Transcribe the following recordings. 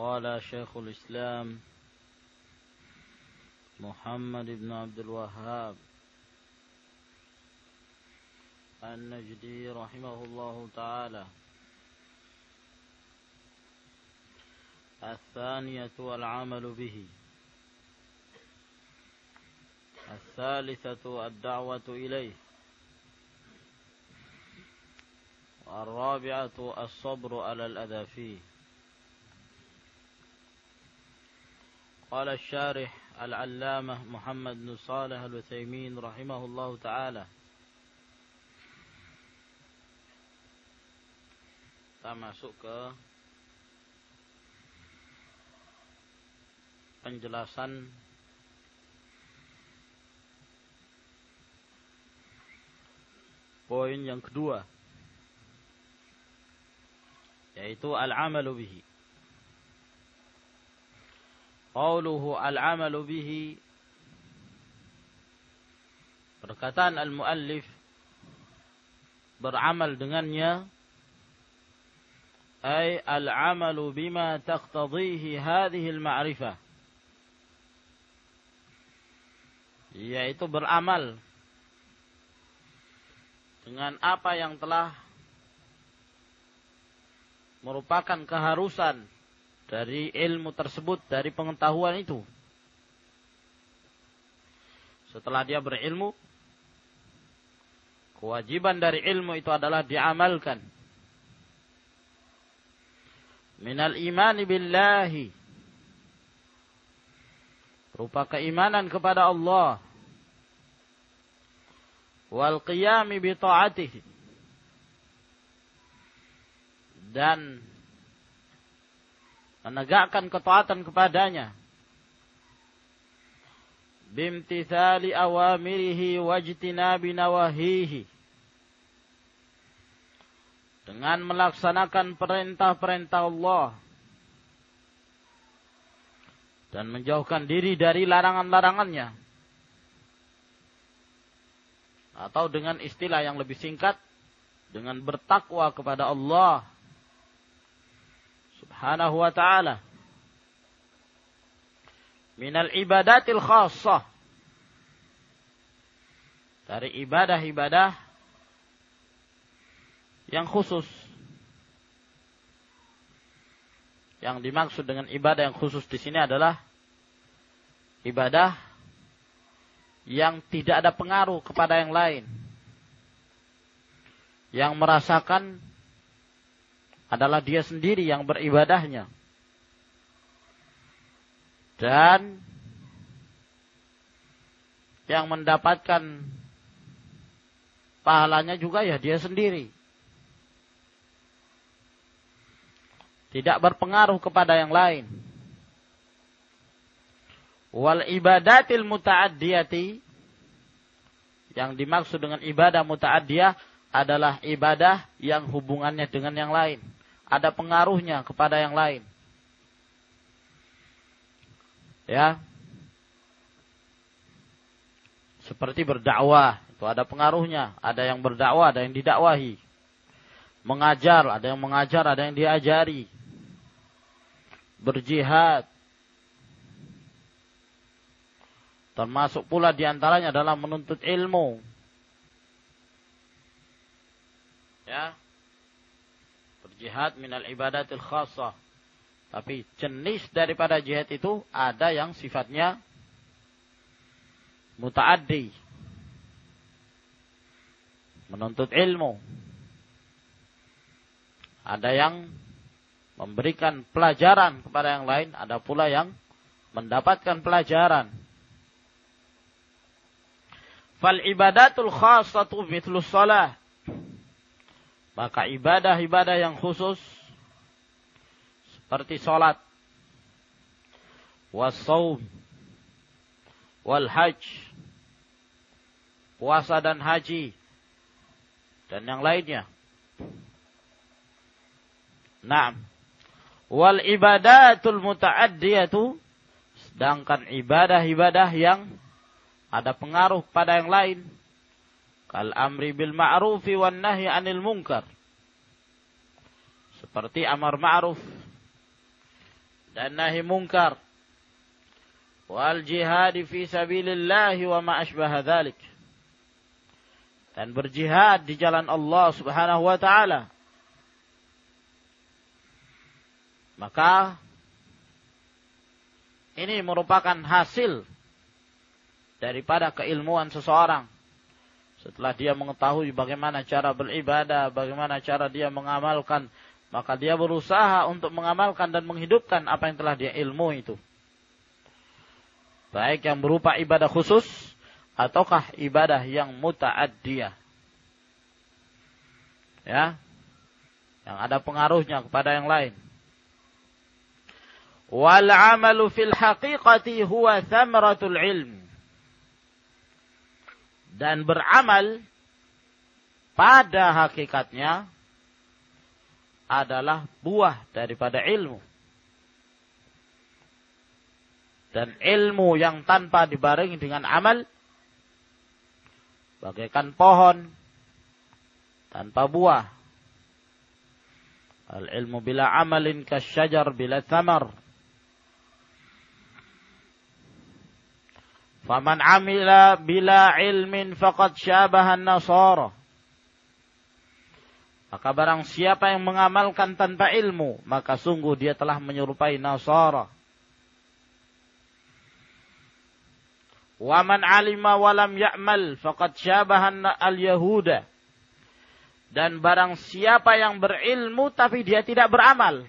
قال شيخ الإسلام محمد بن عبد الوهاب النجدي رحمه الله تعالى. الثانية العمل به. الثالثة الدعوة إليه. الرابعة الصبر على الأذى فيه. قال الشارح العلامة محمد بن صالح الوثيمين رحمه الله تعالى. تمام سوق penjelasan poin yang kedua yaitu al-amalu bihi. Qauluhu al-amalu bihi. Perkataan al-muallif beramal dengannya. Ay al-amalu bima taqtadhihi hadhihi al-ma'rifah. Yaitu beramal dengan apa yang telah merupakan keharusan dari ilmu tersebut, dari pengetahuan itu. Setelah dia berilmu, kewajiban dari ilmu itu adalah diamalkan. Minal imani billahi. Rupa keimanan kepada Allah. Wal qiyami bi. Dan menegakkan ketaatan kepadanya. Bimtithali awamirihi wajtinabi nawahihi. Dengan melaksanakan perintah-perintah Allah. Dan menjauhkan diri dari larangan-larangannya. Atau dengan istilah yang lebih singkat dengan bertakwa kepada Allah subhanahu wa ta'ala. Minal ibadatil khassah. Dari ibadah-ibadah yang khusus. Yang dimaksud dengan ibadah yang khusus di sini adalah ibadah yang tidak ada pengaruh kepada yang lain. Yang merasakan adalah dia sendiri yang beribadahnya. Dan yang mendapatkan pahalanya juga ya dia sendiri. Tidak berpengaruh kepada yang lain. Wal ibadatil muta'addiyati yang dimaksud dengan ibadah muta'addiyah adalah ibadah yang hubungannya dengan yang lain ada pengaruhnya kepada yang lain. Ya. Seperti berdakwah, itu ada pengaruhnya. Ada yang berdakwah, ada yang didakwahi. Mengajar, ada yang mengajar, ada yang diajari. Berjihad. Termasuk pula di antaranya adalah menuntut ilmu. Ya, jihad minal ibadatil khasah. Tapi jenis daripada jihad itu ada yang sifatnya mutaaddi. Menuntut ilmu. Ada yang memberikan pelajaran kepada yang lain, ada pula yang mendapatkan pelajaran. Fal ibadatul khasatu mithlu salah maka ibadah-ibadah yang khusus seperti sholat, wassaum, wal hajj, puasa dan haji, dan yang lainnya. Naam. Wal ibadatul muta'addiyatu sedangkan ibadah-ibadah yang ada pengaruh pada yang lain Kal amri bil ma'rufi wan nahi anil munkar. Seperti amar ma'ruf dan nahi mungkar wal jihad fi sabilillah wa ma asbaha dzalik dan berjihad di jalan Allah Subhanahu wa taala. Maka ini merupakan hasil daripada keilmuan seseorang setelah dia mengetahui bagaimana cara beribadah, bagaimana cara dia mengamalkan, maka dia berusaha untuk mengamalkan dan menghidupkan apa yang telah dia ilmu itu. Baik yang berupa ibadah khusus ataukah ibadah yang muta'addiyah. Ya. Yang ada pengaruhnya kepada yang lain. Wal amalu fil haqiqati huwa thamratul ilm dan beramal pada hakikatnya adalah buah daripada ilmu. Dan ilmu yang tanpa dibarengi dengan amal bagaikan pohon tanpa buah. Al ilmu bila amalin kasyajar bila thamar. Faman amila bila ilmin faqad syabahan nasara. Maka barang siapa yang mengamalkan tanpa ilmu, maka sungguh dia telah menyerupai Nasara. Waman alima walam ya'mal faqad syabahan al-Yahuda. Dan barang siapa yang berilmu tapi dia tidak beramal,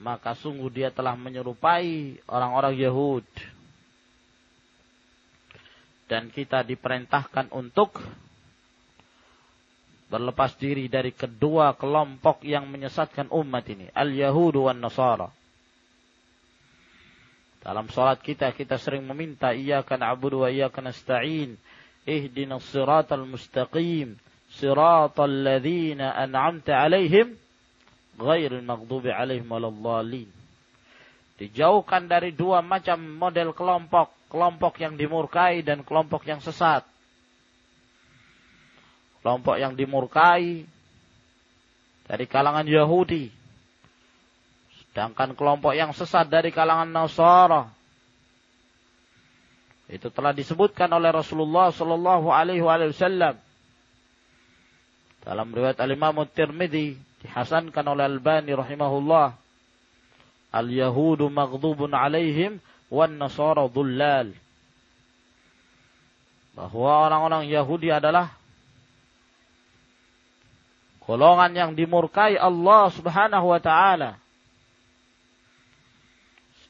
maka sungguh dia telah menyerupai orang-orang Yahudi dan kita diperintahkan untuk berlepas diri dari kedua kelompok yang menyesatkan umat ini, al-Yahudu wan Nasara. Dalam salat kita kita sering meminta iyyaka na'budu wa iyyaka nasta'in. Ihdinas siratal mustaqim, siratal ladzina an'amta 'alaihim ghairil maghdubi 'alaihim waladdallin. Dijauhkan dari dua macam model kelompok kelompok yang dimurkai dan kelompok yang sesat. Kelompok yang dimurkai dari kalangan Yahudi. Sedangkan kelompok yang sesat dari kalangan Nasara. Itu telah disebutkan oleh Rasulullah sallallahu alaihi wasallam dalam riwayat Al-Imam Tirmidzi dihasankan oleh Al-Albani rahimahullah. Al-Yahudu maghdubun alaihim wan nasara dhullal. Bahwa orang-orang Yahudi adalah golongan yang dimurkai Allah Subhanahu wa taala.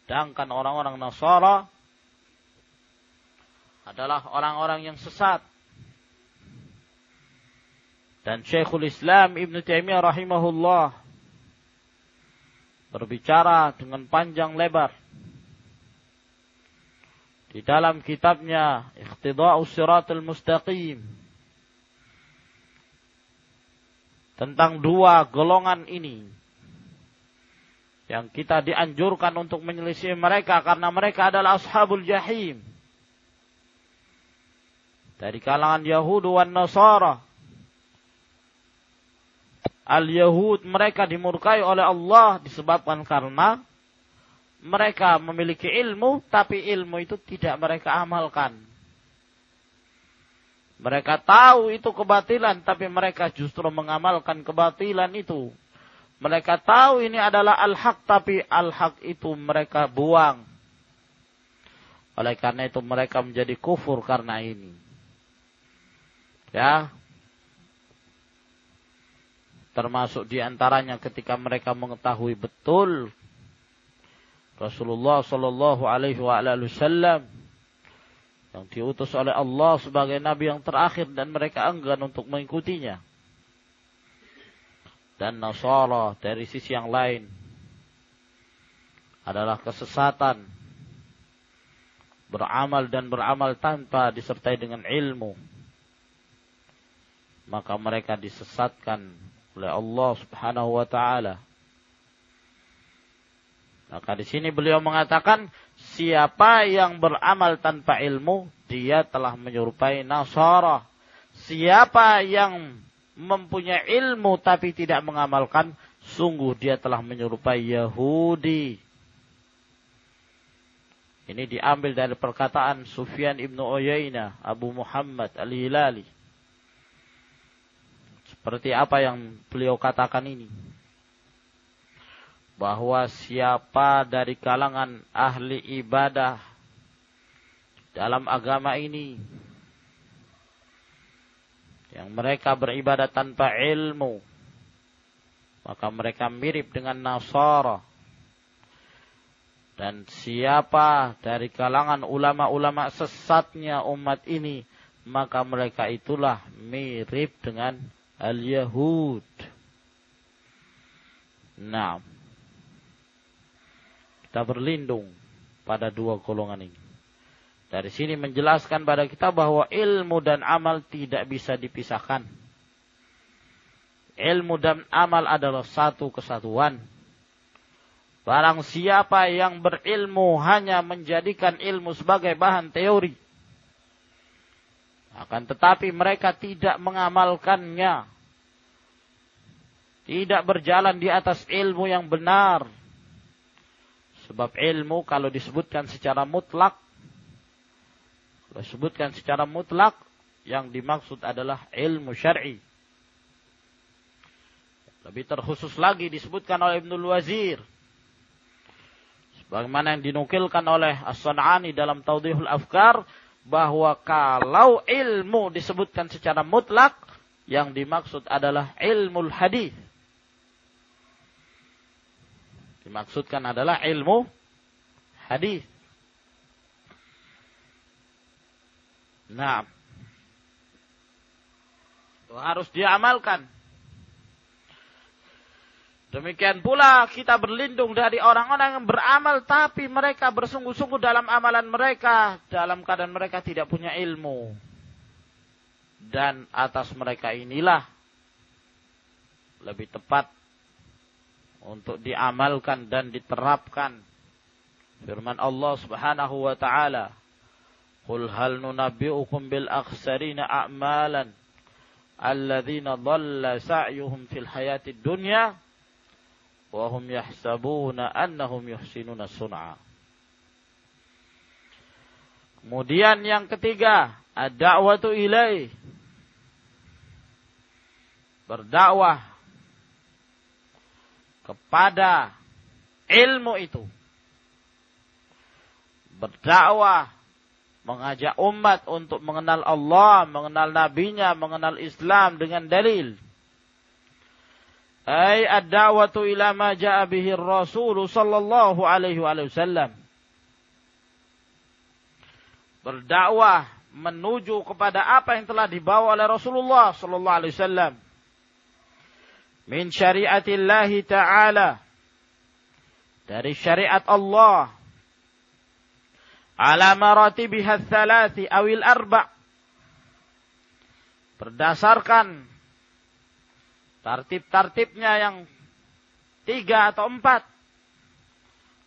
Sedangkan orang-orang Nasara adalah orang-orang yang sesat. Dan Syekhul Islam Ibn Taimiyah rahimahullah berbicara dengan panjang lebar di dalam kitabnya Iqtida'us Siratul Mustaqim tentang dua golongan ini yang kita dianjurkan untuk menyelisih mereka karena mereka adalah ashabul jahim. Dari kalangan Yahudi dan Nasara Al-Yahud mereka dimurkai oleh Allah disebabkan karena mereka memiliki ilmu, tapi ilmu itu tidak mereka amalkan. Mereka tahu itu kebatilan, tapi mereka justru mengamalkan kebatilan itu. Mereka tahu ini adalah al-haq, tapi al-haq itu mereka buang. Oleh karena itu mereka menjadi kufur karena ini. Ya. Termasuk di antaranya ketika mereka mengetahui betul Rasulullah Shallallahu Alaihi Wasallam yang diutus oleh Allah sebagai nabi yang terakhir dan mereka enggan untuk mengikutinya. Dan Nasara dari sisi yang lain adalah kesesatan beramal dan beramal tanpa disertai dengan ilmu maka mereka disesatkan oleh Allah Subhanahu wa taala maka di sini beliau mengatakan siapa yang beramal tanpa ilmu dia telah menyerupai Nasara. Siapa yang mempunyai ilmu tapi tidak mengamalkan sungguh dia telah menyerupai Yahudi. Ini diambil dari perkataan Sufyan ibnu Uyainah, Abu Muhammad al-Hilali. Seperti apa yang beliau katakan ini? Bahwa siapa dari kalangan ahli ibadah dalam agama ini yang mereka beribadah tanpa ilmu maka mereka mirip dengan Nasara dan siapa dari kalangan ulama-ulama sesatnya umat ini maka mereka itulah mirip dengan al-Yahud. Nah, kita berlindung pada dua golongan ini. Dari sini menjelaskan pada kita bahwa ilmu dan amal tidak bisa dipisahkan. Ilmu dan amal adalah satu kesatuan. Barang siapa yang berilmu hanya menjadikan ilmu sebagai bahan teori, akan tetapi mereka tidak mengamalkannya. Tidak berjalan di atas ilmu yang benar. Sebab ilmu kalau disebutkan secara mutlak. Kalau disebutkan secara mutlak. Yang dimaksud adalah ilmu syar'i. Lebih terkhusus lagi disebutkan oleh Ibnul Wazir. Sebagaimana yang dinukilkan oleh As-San'ani dalam Taudihul Afkar bahwa kalau ilmu disebutkan secara mutlak yang dimaksud adalah ilmu hadis. Dimaksudkan adalah ilmu hadis. Nah, itu harus diamalkan. Demikian pula kita berlindung dari orang-orang yang beramal tapi mereka bersungguh-sungguh dalam amalan mereka dalam keadaan mereka tidak punya ilmu. Dan atas mereka inilah lebih tepat untuk diamalkan dan diterapkan firman Allah Subhanahu wa taala Qul hal nunabbi'ukum bil akhsarina a'malan alladzina dhalla sa'yuhum fil hayatid dunya wahum yahsabuna annahum yuhsinuna sun'a. Kemudian yang ketiga, ad-da'watu ilaih. Berdakwah kepada ilmu itu. Berdakwah mengajak umat untuk mengenal Allah, mengenal nabinya, mengenal Islam dengan dalil ay ad-da'watu ila ma ja'a bihi Rasul sallallahu alaihi wasallam. Berdakwah menuju kepada apa yang telah dibawa oleh Rasulullah sallallahu alaihi wasallam. Min syariatillah ta'ala. Dari syariat Allah. Ala maratibiha thalathi awil arba' berdasarkan Tartib-tartibnya yang tiga atau empat.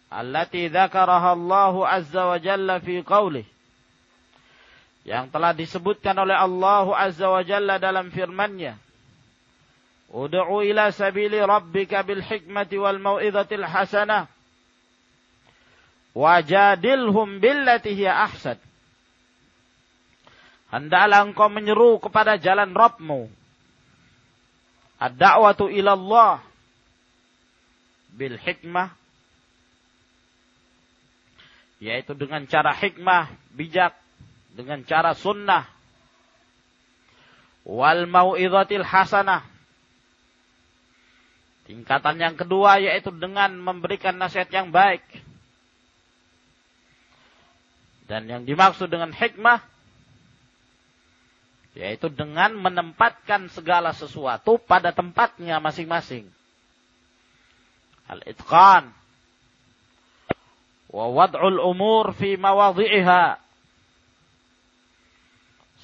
Allati dzakaraha Allah Azza wa Jalla fi qawlih. Yang telah disebutkan oleh Allah Azza wa Jalla dalam firman-Nya. Ud'u ila sabili rabbika bil hikmati wal mau'izatil hasanah. Wajadilhum billati hiya ahsan. Hendaklah engkau menyeru kepada jalan Rabbmu Ad-da'watu ilallah bil hikmah yaitu dengan cara hikmah, bijak, dengan cara sunnah wal mau'izatil hasanah. Tingkatan yang kedua yaitu dengan memberikan nasihat yang baik. Dan yang dimaksud dengan hikmah yaitu dengan menempatkan segala sesuatu pada tempatnya masing-masing. Al-itqan. Wa wad'ul umur fi mawadhi'iha.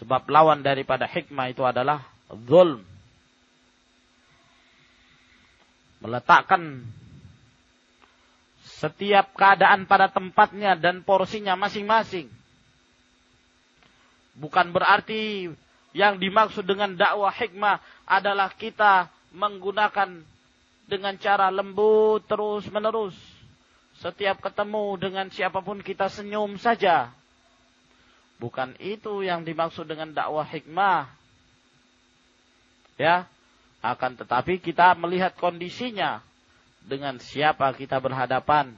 Sebab lawan daripada hikmah itu adalah zulm. Meletakkan setiap keadaan pada tempatnya dan porsinya masing-masing. Bukan berarti yang dimaksud dengan dakwah hikmah adalah kita menggunakan dengan cara lembut terus menerus. Setiap ketemu dengan siapa pun kita senyum saja. Bukan itu yang dimaksud dengan dakwah hikmah. Ya, akan tetapi kita melihat kondisinya dengan siapa kita berhadapan.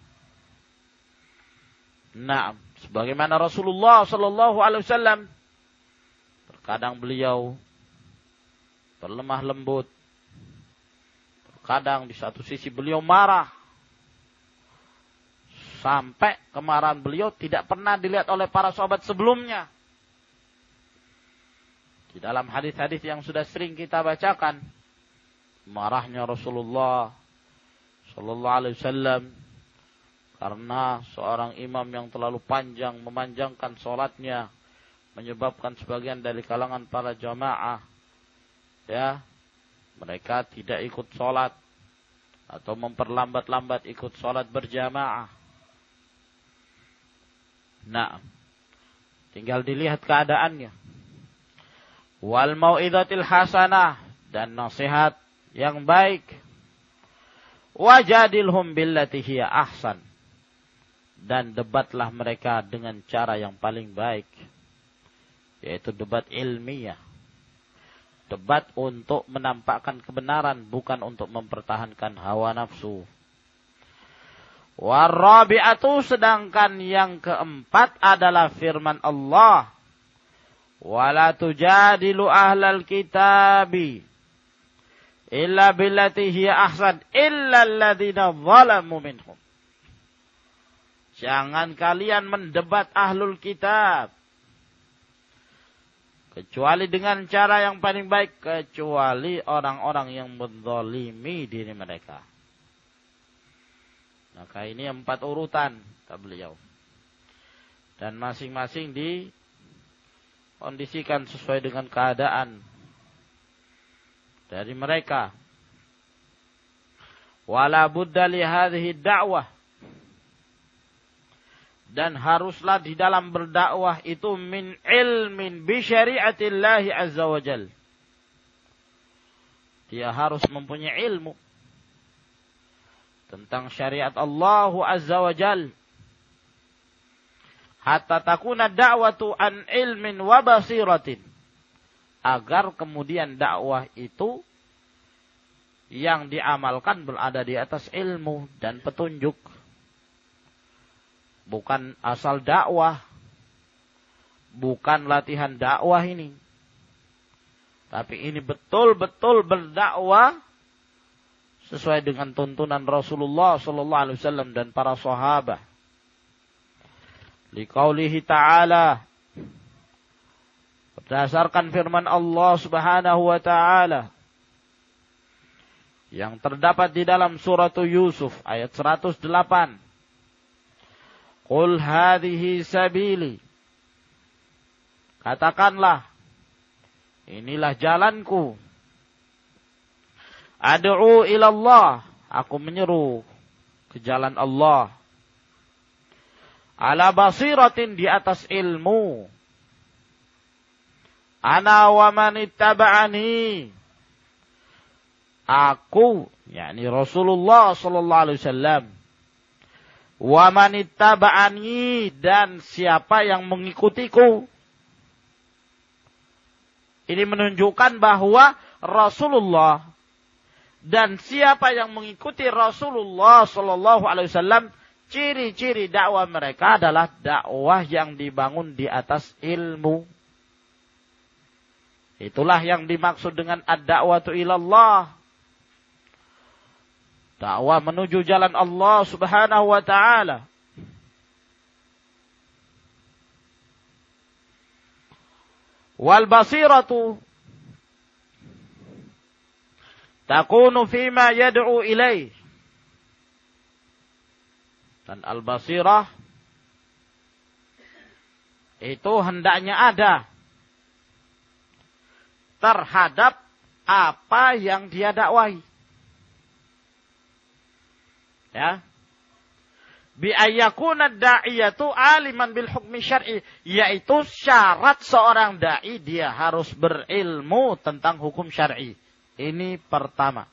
Nah, sebagaimana Rasulullah Shallallahu Alaihi Wasallam terkadang beliau berlemah lembut, terkadang di satu sisi beliau marah, sampai kemarahan beliau tidak pernah dilihat oleh para sahabat sebelumnya. Di dalam hadis-hadis yang sudah sering kita bacakan, marahnya Rasulullah Sallallahu Alaihi Wasallam karena seorang imam yang terlalu panjang memanjangkan sholatnya menyebabkan sebagian dari kalangan para jamaah ya mereka tidak ikut sholat atau memperlambat-lambat ikut sholat berjamaah. Nah, tinggal dilihat keadaannya. Wal mau'idatil hasanah dan nasihat yang baik Wajadilhum billati hiya ahsan. Dan debatlah mereka dengan cara yang paling baik. Yaitu debat ilmiah. Debat untuk menampakkan kebenaran, bukan untuk mempertahankan hawa nafsu. Warabi'atu sedangkan yang keempat adalah firman Allah. Wala tujadilu ahlal kitabi illa billati hiya ahsan illa alladhina zalamu minhum. Jangan kalian mendebat ahlul kitab. Kecuali dengan cara yang paling baik. Kecuali orang-orang yang menzalimi diri mereka. Maka ini empat urutan beliau. Dan masing-masing dikondisikan sesuai dengan keadaan dari mereka. Wala budda li da'wah. Dan haruslah di dalam berdakwah itu min ilmin bi syariatillahi azza wa jal. Dia harus mempunyai ilmu tentang syariat Allah azza wa jal. Hatta takuna da'watu an ilmin wa basiratin agar kemudian dakwah itu yang diamalkan berada di atas ilmu dan petunjuk. Bukan asal dakwah. Bukan latihan dakwah ini. Tapi ini betul-betul berdakwah sesuai dengan tuntunan Rasulullah sallallahu alaihi wasallam dan para sahabat. Liqaulihi ta'ala berdasarkan firman Allah Subhanahu wa taala yang terdapat di dalam surat Yusuf ayat 108. Qul hadhihi sabili. Katakanlah inilah jalanku. Ad'u ila Allah, aku menyeru ke jalan Allah. Ala basiratin di atas ilmu Ana wa man ittaba'ani. Aku, yakni Rasulullah sallallahu alaihi wasallam. Wa man ittaba'ani dan siapa yang mengikutiku. Ini menunjukkan bahwa Rasulullah dan siapa yang mengikuti Rasulullah sallallahu alaihi wasallam ciri-ciri dakwah mereka adalah dakwah yang dibangun di atas ilmu Itulah yang dimaksud dengan ad-da'watu ilallah. Dakwah menuju jalan Allah subhanahu wa ta'ala. Wal basiratu takunu fima yad'u ilaih. Dan al-basirah itu hendaknya ada terhadap apa yang dia dakwahi. Ya. Bi ayyakuna da'iyatu aliman bil hukmi syar'i, yaitu syarat seorang dai dia harus berilmu tentang hukum syar'i. Ini pertama.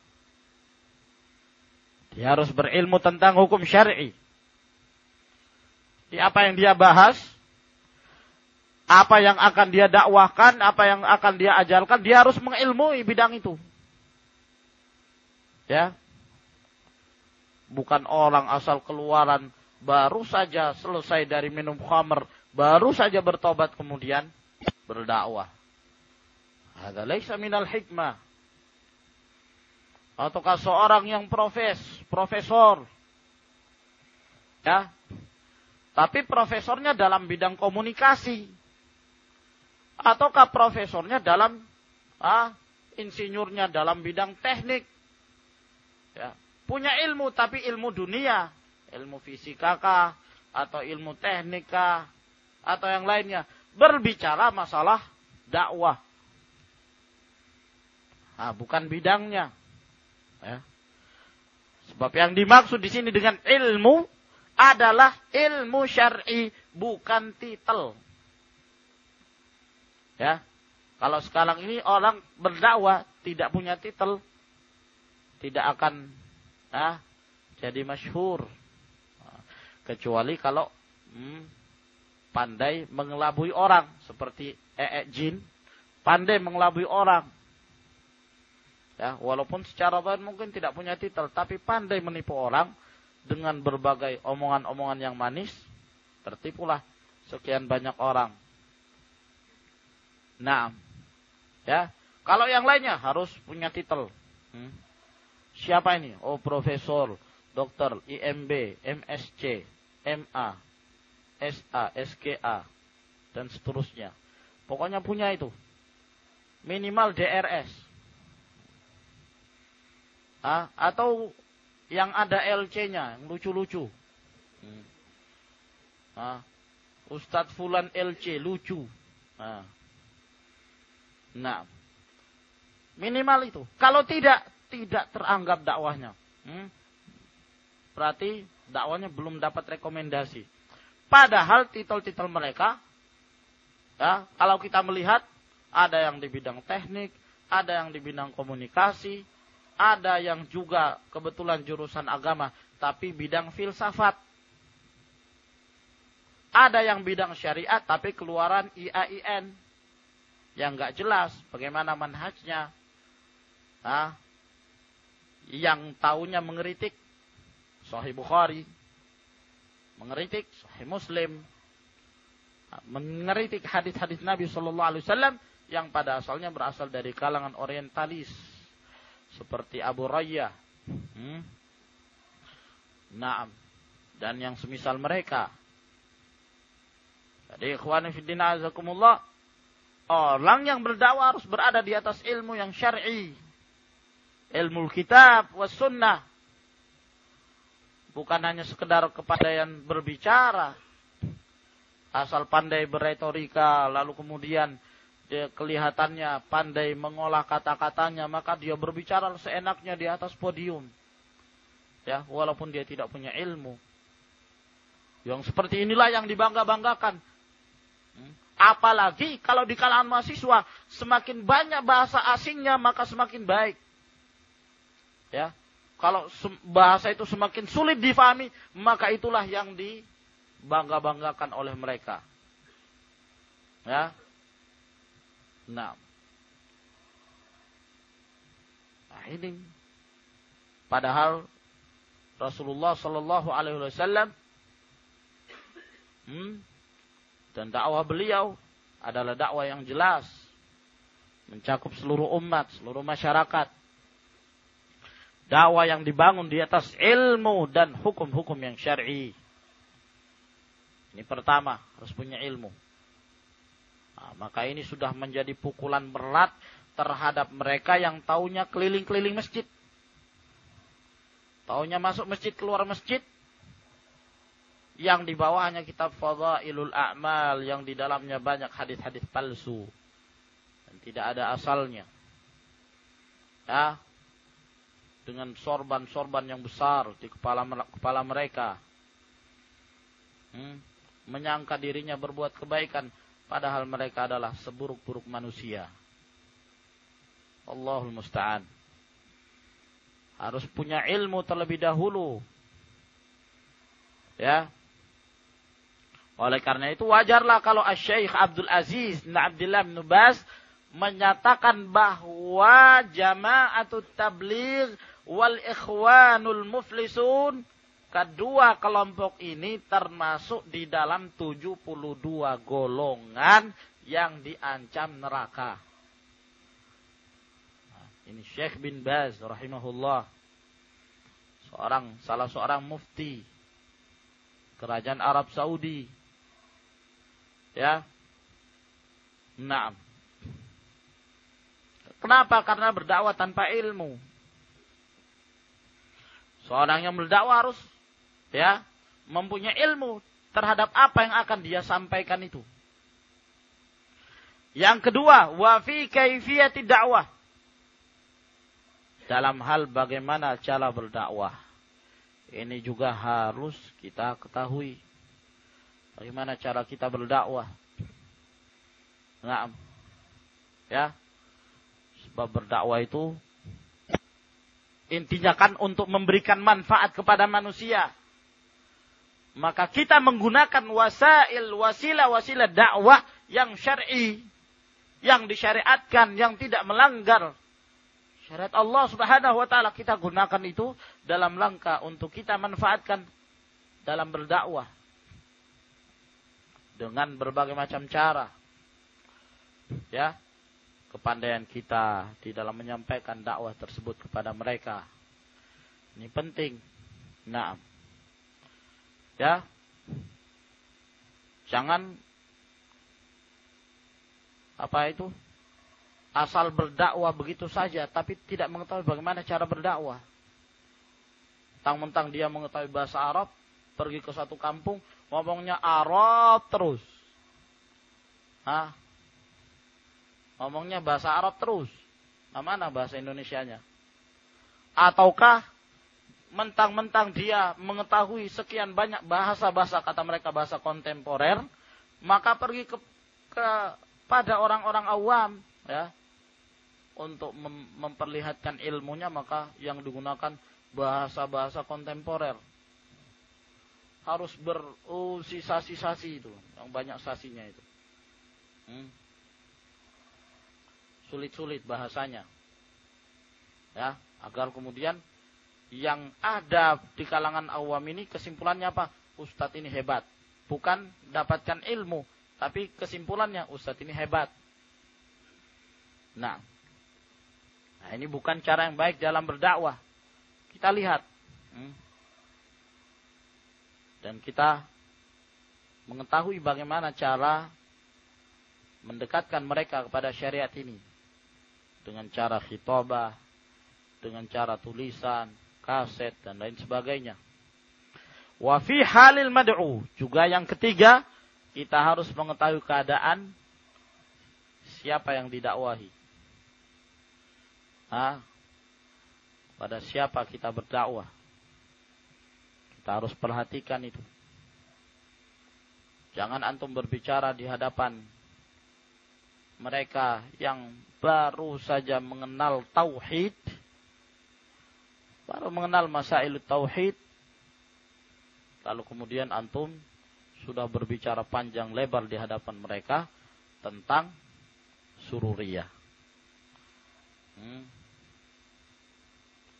Dia harus berilmu tentang hukum syar'i. Di apa yang dia bahas, apa yang akan dia dakwahkan, apa yang akan dia ajarkan, dia harus mengilmui bidang itu. Ya. Bukan orang asal keluaran baru saja selesai dari minum khamr, baru saja bertobat kemudian berdakwah. Ada laisa minal hikmah. Ataukah seorang yang profes, profesor. Ya. Tapi profesornya dalam bidang komunikasi. Ataukah profesornya dalam ah, insinyurnya dalam bidang teknik. Ya. Punya ilmu tapi ilmu dunia, ilmu fisika kah atau ilmu teknik kah atau yang lainnya berbicara masalah dakwah. Nah, bukan bidangnya. Ya. Sebab yang dimaksud di sini dengan ilmu adalah ilmu syar'i, bukan titel. Ya. Kalau sekarang ini orang berdakwah tidak punya titel, tidak akan ah, jadi masyhur. Kecuali kalau hmm, pandai mengelabui orang seperti ee jin, pandai mengelabui orang. Ya, walaupun secara bahan mungkin tidak punya titel, tapi pandai menipu orang dengan berbagai omongan-omongan yang manis, tertipulah sekian banyak orang. Nah, ya, kalau yang lainnya harus punya titel. Hmm. Siapa ini? Oh, profesor, dokter, IMB, MSc, MA, SA, SKA, dan seterusnya. Pokoknya punya itu. Minimal DRS ah, atau yang ada LC-nya, yang lucu-lucu. Hmm. Ah, Ustadz Fulan LC, lucu. Ah. Nah, minimal itu. Kalau tidak, tidak teranggap dakwahnya. Hmm? Berarti dakwahnya belum dapat rekomendasi. Padahal titel-titel mereka, ya, kalau kita melihat, ada yang di bidang teknik, ada yang di bidang komunikasi, ada yang juga kebetulan jurusan agama, tapi bidang filsafat. Ada yang bidang syariat, tapi keluaran IAIN. Yang nggak jelas bagaimana manhajnya. Hah? Yang tahunya mengeritik Sahih Bukhari. Mengeritik Sahih Muslim. Mengeritik hadis-hadis Nabi Shallallahu Alaihi Wasallam yang pada asalnya berasal dari kalangan orientalis seperti Abu Rayyah. Hmm? Naam. Dan yang semisal mereka. Jadi ikhwan fillah azakumullah, orang yang berdakwah harus berada di atas ilmu yang syar'i. Ilmu kitab was sunnah. Bukan hanya sekedar kepada yang berbicara. Asal pandai berretorika, lalu kemudian dia kelihatannya pandai mengolah kata-katanya, maka dia berbicara seenaknya di atas podium. Ya, walaupun dia tidak punya ilmu. Yang seperti inilah yang dibangga-banggakan. Hmm? Apalagi kalau di kalangan mahasiswa semakin banyak bahasa asingnya maka semakin baik. Ya. Kalau bahasa itu semakin sulit difahami, maka itulah yang dibangga-banggakan oleh mereka. Ya, Nah. Nah ini padahal Rasulullah Shallallahu Alaihi Wasallam hmm, dan dakwah beliau adalah dakwah yang jelas mencakup seluruh umat, seluruh masyarakat. Dakwah yang dibangun di atas ilmu dan hukum-hukum yang syar'i. Ini pertama, harus punya ilmu. Nah, maka ini sudah menjadi pukulan berat terhadap mereka yang taunya keliling-keliling masjid. Taunya masuk masjid, keluar masjid. Yang di bawah hanya kitab Fadailul A'mal yang di dalamnya banyak hadis-hadis palsu. Dan tidak ada asalnya. Ya. Dengan sorban-sorban yang besar di kepala kepala mereka. Hmm. Menyangka dirinya berbuat kebaikan Padahal mereka adalah seburuk-buruk manusia. Allahul Musta'an. Harus punya ilmu terlebih dahulu. Ya. Oleh karena itu wajarlah kalau Syekh Abdul Aziz bin Abdullah bin Bas menyatakan bahwa jama'atut tabligh wal ikhwanul muflisun kedua kelompok ini termasuk di dalam 72 golongan yang diancam neraka. Nah, ini Syekh bin Baz rahimahullah. Seorang salah seorang mufti kerajaan Arab Saudi. Ya. Nah. Kenapa? Karena berdakwah tanpa ilmu. Seorang yang berdakwah harus ya mempunyai ilmu terhadap apa yang akan dia sampaikan itu. Yang kedua, wa fi kaifiyati dakwah. Dalam hal bagaimana cara berdakwah. Ini juga harus kita ketahui. Bagaimana cara kita berdakwah. Nah, ya. Sebab berdakwah itu intinya kan untuk memberikan manfaat kepada manusia. Maka kita menggunakan wasail, wasilah, wasilah dakwah yang syar'i yang disyariatkan, yang tidak melanggar syariat Allah Subhanahu wa taala kita gunakan itu dalam langkah untuk kita manfaatkan dalam berdakwah dengan berbagai macam cara. Ya. Kepandaian kita di dalam menyampaikan dakwah tersebut kepada mereka. Ini penting. Nah. Ya. Jangan apa itu asal berdakwah begitu saja tapi tidak mengetahui bagaimana cara berdakwah. Tang-mentang dia mengetahui bahasa Arab, pergi ke satu kampung, ngomongnya Arab terus. Hah? Ngomongnya bahasa Arab terus. Nah, mana bahasa Indonesianya? Ataukah mentang-mentang dia mengetahui sekian banyak bahasa-bahasa kata mereka bahasa kontemporer, maka pergi ke, ke orang-orang awam ya untuk mem memperlihatkan ilmunya maka yang digunakan bahasa-bahasa kontemporer harus berusisasi-sasi itu yang banyak sasinya itu hmm. sulit-sulit bahasanya ya agar kemudian yang ada di kalangan awam ini kesimpulannya apa Ustadz ini hebat bukan dapatkan ilmu tapi kesimpulannya Ustadz ini hebat. Nah, nah ini bukan cara yang baik dalam berdakwah. Kita lihat. Hmm. Dan kita mengetahui bagaimana cara mendekatkan mereka kepada syariat ini. Dengan cara khitobah, dengan cara tulisan, kaset, dan lain sebagainya. Wa fi halil mad'u. Juga yang ketiga, kita harus mengetahui keadaan siapa yang didakwahi. Pada siapa kita berdakwah. Kita harus perhatikan itu. Jangan antum berbicara di hadapan mereka yang baru saja mengenal tauhid, baru mengenal masail tauhid, lalu kemudian antum sudah berbicara panjang lebar di hadapan mereka tentang sururiyah. Hmm.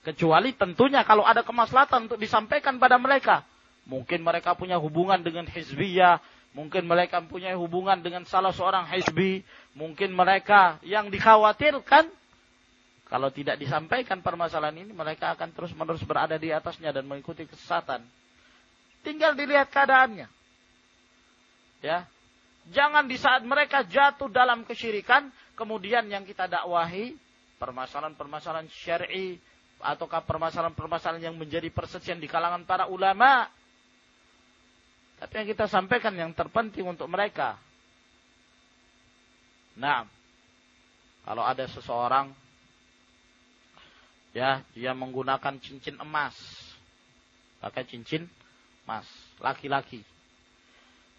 Kecuali tentunya kalau ada kemaslahatan untuk disampaikan pada mereka. Mungkin mereka punya hubungan dengan hizbiyah, mungkin mereka punya hubungan dengan salah seorang hizbi, mungkin mereka yang dikhawatirkan kalau tidak disampaikan permasalahan ini mereka akan terus-menerus berada di atasnya dan mengikuti kesesatan. Tinggal dilihat keadaannya. Ya. Jangan di saat mereka jatuh dalam kesyirikan, kemudian yang kita dakwahi permasalahan-permasalahan syar'i ataukah permasalahan-permasalahan yang menjadi persesian di kalangan para ulama. Tapi yang kita sampaikan yang terpenting untuk mereka. Nah, kalau ada seseorang ya dia menggunakan cincin emas, pakai cincin emas, laki-laki.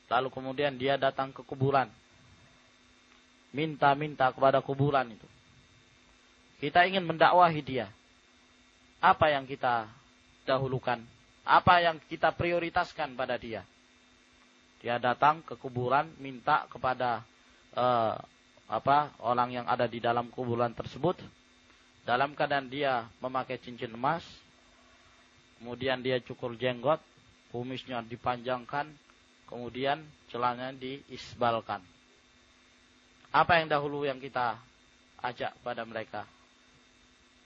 Lalu kemudian dia datang ke kuburan. Minta-minta kepada kuburan itu. Kita ingin mendakwahi dia. Apa yang kita dahulukan? Apa yang kita prioritaskan pada dia? Dia datang ke kuburan minta kepada uh, apa orang yang ada di dalam kuburan tersebut dalam keadaan dia memakai cincin emas kemudian dia cukur jenggot kumisnya dipanjangkan kemudian celananya diisbalkan apa yang dahulu yang kita ajak pada mereka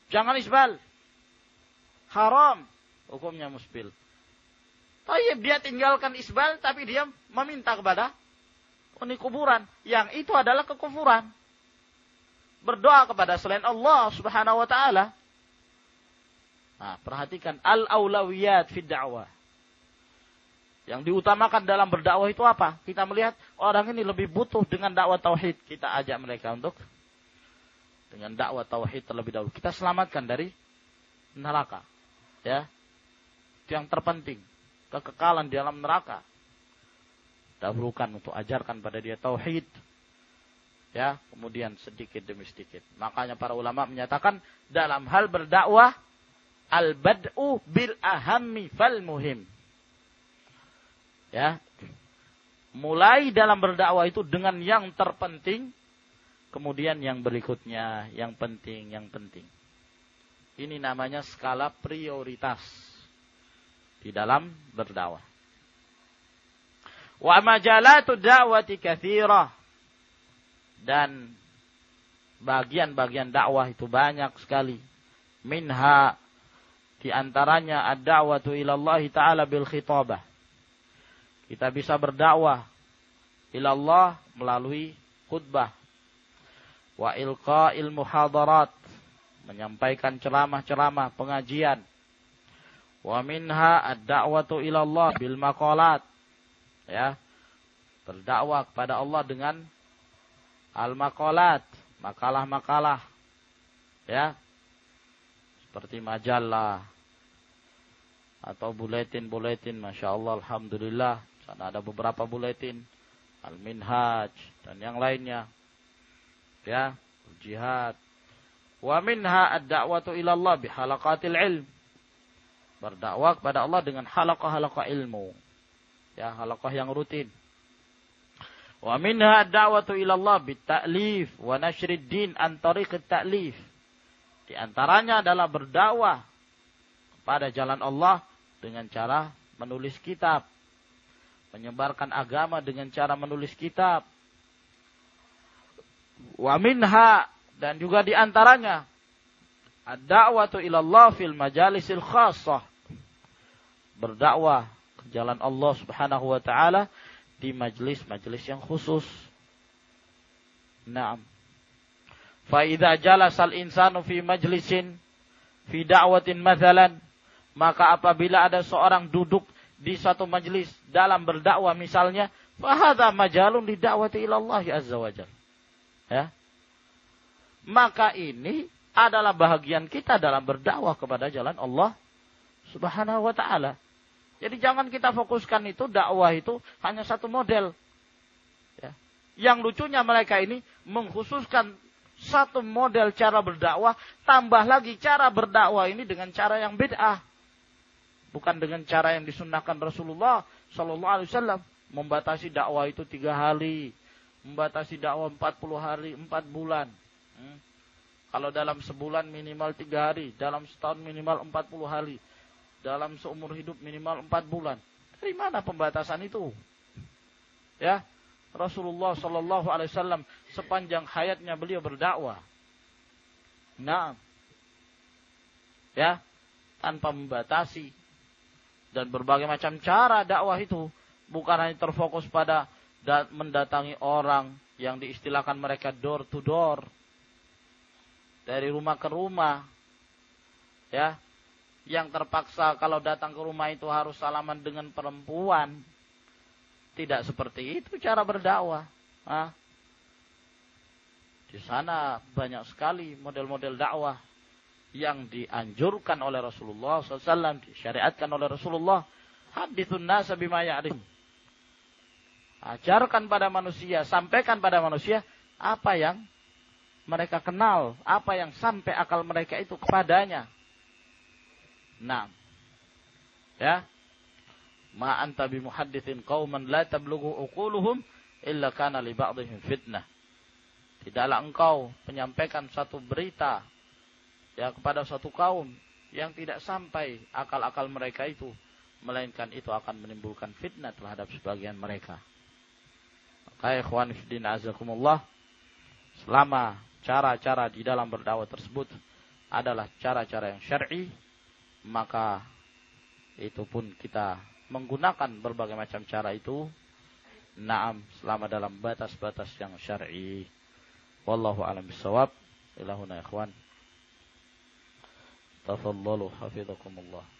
jangan isbal haram hukumnya musbil Tayyib dia tinggalkan isbal tapi dia meminta kepada ini kuburan. Yang itu adalah kekufuran. Berdoa kepada selain Allah subhanahu wa ta'ala. Nah, perhatikan al-aulawiyat fi da'wah. Yang diutamakan dalam berdakwah itu apa? Kita melihat orang ini lebih butuh dengan dakwah tauhid. Kita ajak mereka untuk dengan dakwah tauhid terlebih dahulu. Kita selamatkan dari neraka. Ya. Yang terpenting. Kekekalan di dalam neraka dahulukan untuk ajarkan pada dia tauhid. Ya, kemudian sedikit demi sedikit. Makanya para ulama menyatakan dalam hal berdakwah al-bad'u bil ahammi fal muhim. Ya. Mulai dalam berdakwah itu dengan yang terpenting, kemudian yang berikutnya yang penting, yang penting. Ini namanya skala prioritas di dalam berdakwah. Wa majalatu da'wati kathirah. Dan bagian-bagian dakwah itu banyak sekali. Minha di antaranya ad-da'watu ilallah ta'ala bil khitabah. Kita bisa berdakwah ilallah melalui khutbah. Wa ilqa'il muhadarat. Menyampaikan ceramah-ceramah, pengajian. Wa minha ad-da'watu ilallah bil maqalat. Ya. Berdakwah kepada Allah dengan al-maqalat, makalah-makalah. Ya. Seperti majalah atau buletin-buletin. Masya Allah Alhamdulillah. Sana ada beberapa buletin. Al-Minhaj dan yang lainnya. Ya. Jihad wa minha ad-da'watu ila Allah bihalaqatil ilm berdakwah kepada Allah dengan halaqah-halaqah ilmu ya halaqah yang rutin. Wa minha da'watu ila Allah bitta'lif wa nashrid din an tariq ta'lif. Di antaranya adalah berdakwah kepada jalan Allah dengan cara menulis kitab. Menyebarkan agama dengan cara menulis kitab. Wa minha dan juga di antaranya ad-da'watu ila Allah fil majalisil khassah. Berdakwah jalan Allah Subhanahu wa taala di majlis-majlis yang khusus. Naam. Fa idza jalasa al-insanu fi majlisin fi da'watin mathalan maka apabila ada seorang duduk di satu majlis dalam berdakwah misalnya hadza majalun li da'wati ila Allah azza wajalla. Ya. Maka ini adalah bahagian kita dalam berdakwah kepada jalan Allah Subhanahu wa taala. Jadi jangan kita fokuskan itu dakwah itu hanya satu model. Ya. Yang lucunya mereka ini mengkhususkan satu model cara berdakwah, tambah lagi cara berdakwah ini dengan cara yang beda, Bukan dengan cara yang disunnahkan Rasulullah Shallallahu Alaihi Wasallam membatasi dakwah itu tiga hari, membatasi dakwah empat puluh hari, empat bulan. Hmm. Kalau dalam sebulan minimal tiga hari, dalam setahun minimal empat puluh hari dalam seumur hidup minimal empat bulan. Dari mana pembatasan itu? Ya, Rasulullah Shallallahu Alaihi Wasallam sepanjang hayatnya beliau berdakwah. Nah, ya, tanpa membatasi dan berbagai macam cara dakwah itu bukan hanya terfokus pada mendatangi orang yang diistilahkan mereka door to door dari rumah ke rumah ya yang terpaksa kalau datang ke rumah itu harus salaman dengan perempuan. Tidak seperti itu cara berdakwah. Hah? Di sana banyak sekali model-model dakwah yang dianjurkan oleh Rasulullah SAW, disyariatkan oleh Rasulullah. Hadithun nasa bima ya'rim. Ajarkan pada manusia, sampaikan pada manusia apa yang mereka kenal, apa yang sampai akal mereka itu kepadanya Nah. Ya. Ma anta bimuhaddithin qauman la tablughu uquluhum illa kana li ba'dihim fitnah. Tidaklah engkau menyampaikan satu berita ya kepada satu kaum yang tidak sampai akal-akal mereka itu melainkan itu akan menimbulkan fitnah terhadap sebagian mereka. Maka ikhwan fillah azakumullah selama cara-cara di dalam berdakwah tersebut adalah cara-cara yang syar'i maka itu pun kita menggunakan berbagai macam cara itu Naam selama dalam batas-batas yang syar'i. Wallahu a'lam bishawab. Ilahuna ikhwan. Tafadhalu hafizakumullah.